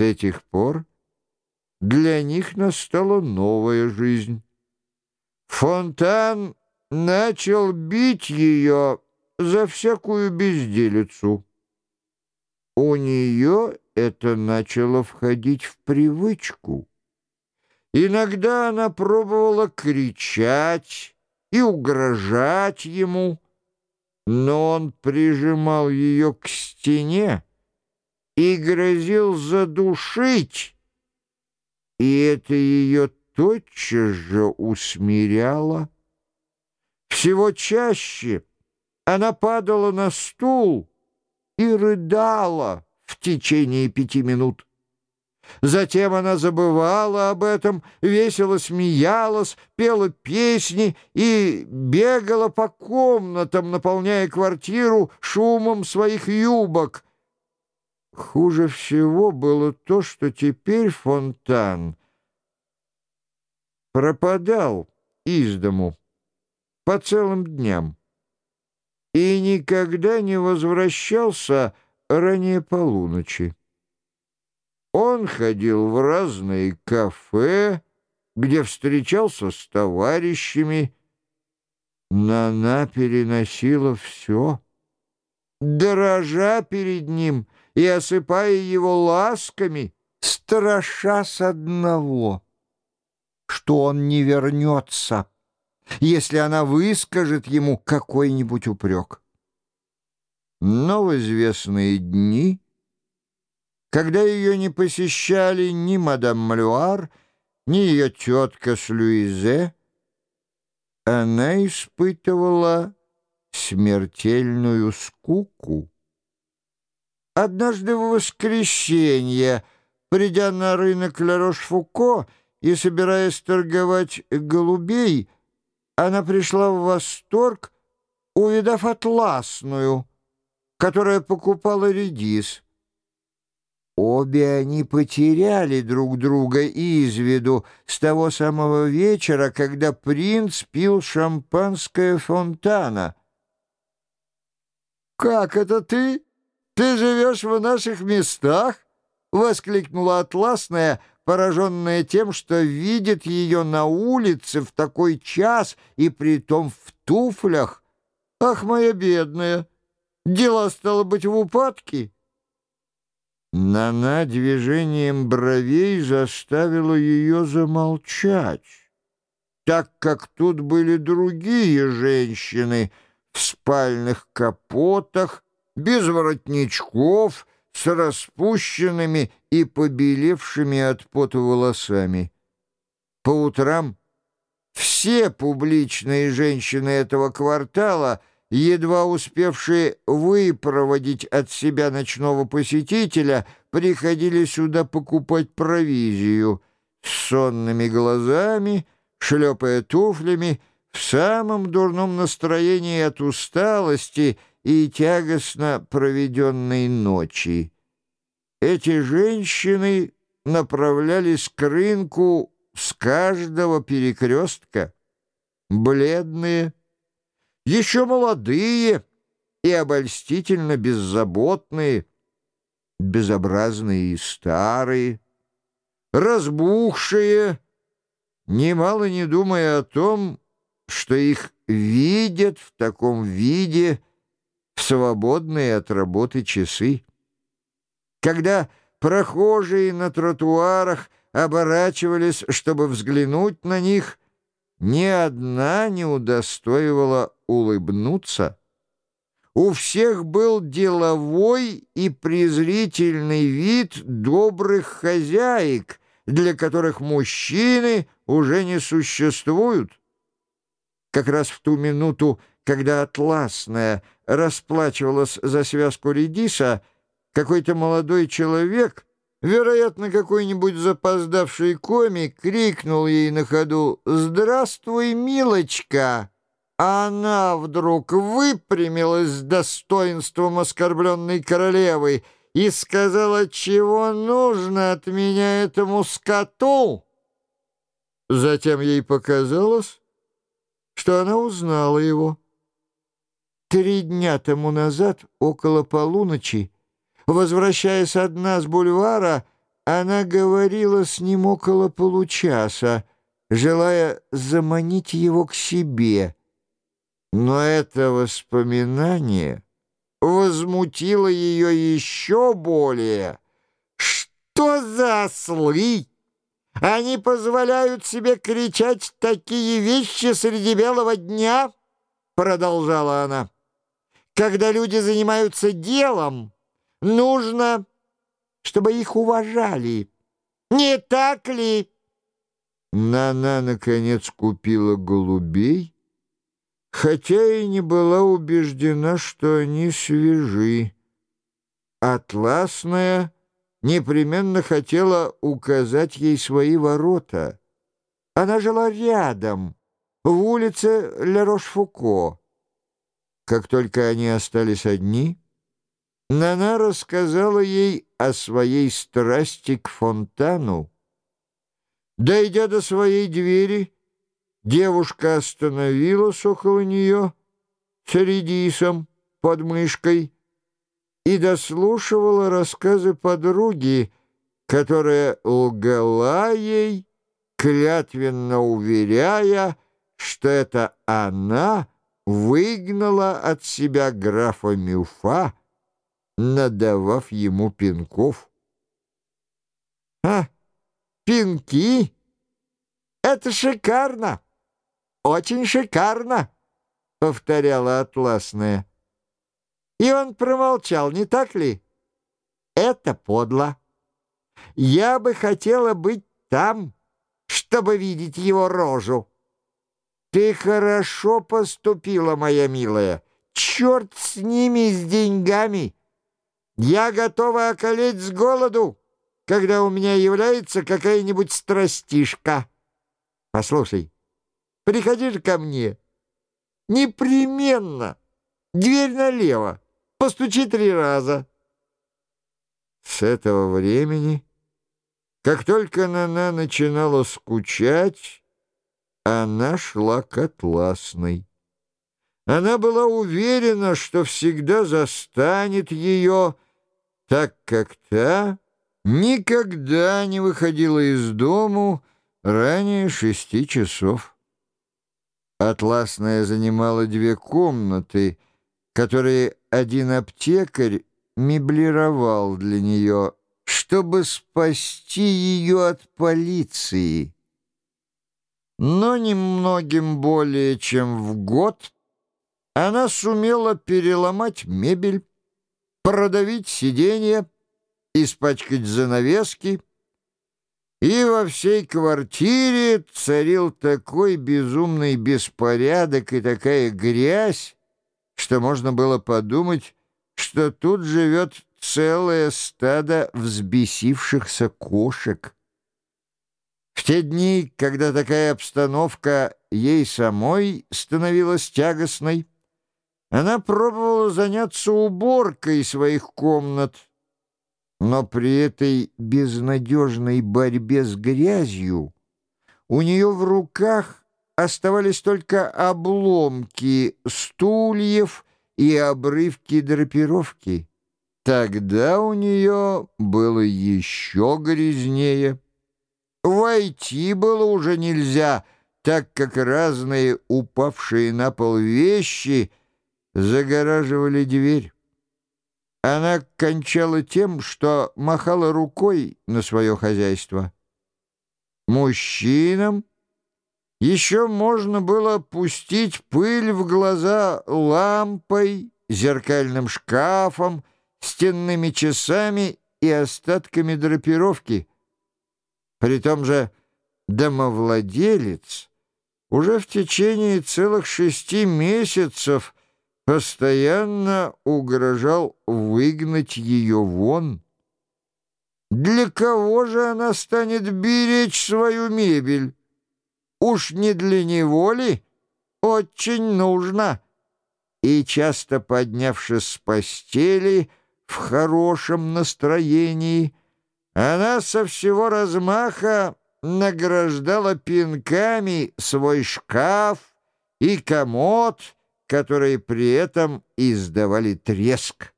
С этих пор для них настала новая жизнь. Фонтан начал бить ее за всякую безделицу. У нее это начало входить в привычку. Иногда она пробовала кричать и угрожать ему, но он прижимал ее к стене и грозил задушить, и это ее тотчас же усмиряло. Всего чаще она падала на стул и рыдала в течение пяти минут. Затем она забывала об этом, весело смеялась, пела песни и бегала по комнатам, наполняя квартиру шумом своих юбок. Хуже всего было то, что теперь фонтан пропадал из дому по целым дням и никогда не возвращался ранее полуночи. Он ходил в разные кафе, где встречался с товарищами. Нана переносила все, дорожа перед ним и осыпая его ласками, страша с одного, что он не вернется, если она выскажет ему какой-нибудь упрек. Но в известные дни когда ее не посещали ни мадам Малюар, ни ее тетка с Люизе, она испытывала смертельную скуку. Однажды в воскресенье, придя на рынок Ля-Рош-Фуко и собираясь торговать голубей, она пришла в восторг, увидав атласную, которая покупала редис. Обе они потеряли друг друга из виду с того самого вечера, когда принц пил шампанское фонтана. «Как это ты? Ты живешь в наших местах?» — воскликнула Атласная, пораженная тем, что видит ее на улице в такой час и притом в туфлях. «Ах, моя бедная! Дела, стало быть, в упадке!» Нана движением бровей заставила ее замолчать, так как тут были другие женщины в спальных капотах, без воротничков, с распущенными и побелевшими от пота волосами. По утрам все публичные женщины этого квартала — едва успевшие выпроводить от себя ночного посетителя, приходили сюда покупать провизию с сонными глазами, шлепая туфлями, в самом дурном настроении от усталости и тягостно проведенной ночи. Эти женщины направлялись к рынку с каждого перекрестка, бледные, еще молодые и обольстительно беззаботные, безобразные и старые, разбухшие, немало не думая о том, что их видят в таком виде в свободные от работы часы. Когда прохожие на тротуарах оборачивались, чтобы взглянуть на них, ни одна не удостоивала улыбнуться. У всех был деловой и презрительный вид добрых хозяек, для которых мужчины уже не существуют. Как раз в ту минуту, когда Атласная расплачивалась за связку редиса, какой-то молодой человек — Вероятно, какой-нибудь запоздавший комик крикнул ей на ходу «Здравствуй, милочка!» А она вдруг выпрямилась с достоинством оскорбленной королевы и сказала, чего нужно от меня этому скоту. Затем ей показалось, что она узнала его. Три дня тому назад, около полуночи, Возвращаясь одна с бульвара, она говорила с ним около получаса, желая заманить его к себе. Но это воспоминание возмутило ее еще более. «Что за ослы? Они позволяют себе кричать такие вещи среди белого дня?» Продолжала она. «Когда люди занимаются делом, нужно, чтобы их уважали. Не так ли?» Нана, наконец, купила голубей, хотя и не была убеждена, что они свежи. Атласная непременно хотела указать ей свои ворота. Она жила рядом, в улице Ля-Рош-Фуко. Как только они остались одни, Нана рассказала ей о своей страсти к фонтану, Дойдя до своей двери, девушка остановилась около нее с редисом под мышкой и дослушивала рассказы подруги, которая лгала ей, клятвенно уверяя, что это она выгнала от себя графа Мюфа, надавав ему пинков. «А!» пинки. Это шикарно, очень шикарно, — повторяла Атласная. И он промолчал, не так ли? Это подло. Я бы хотела быть там, чтобы видеть его рожу. Ты хорошо поступила, моя милая. Черт с ними, с деньгами. Я готова околеть с голоду когда у меня является какая-нибудь страстишка. Послушай, приходи ко мне. Непременно. Дверь налево. Постучи три раза. С этого времени, как только Нана начинала скучать, она шла к Атласной. Она была уверена, что всегда застанет ее, так как та никогда не выходила из дому ранее шести часов. Атласная занимала две комнаты, которые один аптекарь меблировал для нее, чтобы спасти ее от полиции. Но немногим более чем в год она сумела переломать мебель, продавить сиденья, испачкать занавески, и во всей квартире царил такой безумный беспорядок и такая грязь, что можно было подумать, что тут живет целое стадо взбесившихся кошек. В те дни, когда такая обстановка ей самой становилась тягостной, она пробовала заняться уборкой своих комнат, но при этой безнадежной борьбе с грязью у нее в руках оставались только обломки стульев и обрывки драпировки. Тогда у нее было еще грязнее. Войти было уже нельзя, так как разные упавшие на пол вещи загораживали дверь. Она кончала тем, что махала рукой на свое хозяйство. Мужчинам еще можно было пустить пыль в глаза лампой, зеркальным шкафом, стенными часами и остатками драпировки. При том же домовладелец уже в течение целых шести месяцев постоянно угрожал выгнать ее вон. Для кого же она станет беречь свою мебель? Уж не для него ли? Очень нужно. И часто поднявшись с постели в хорошем настроении, она со всего размаха награждала пинками свой шкаф и комод, которые при этом издавали треск.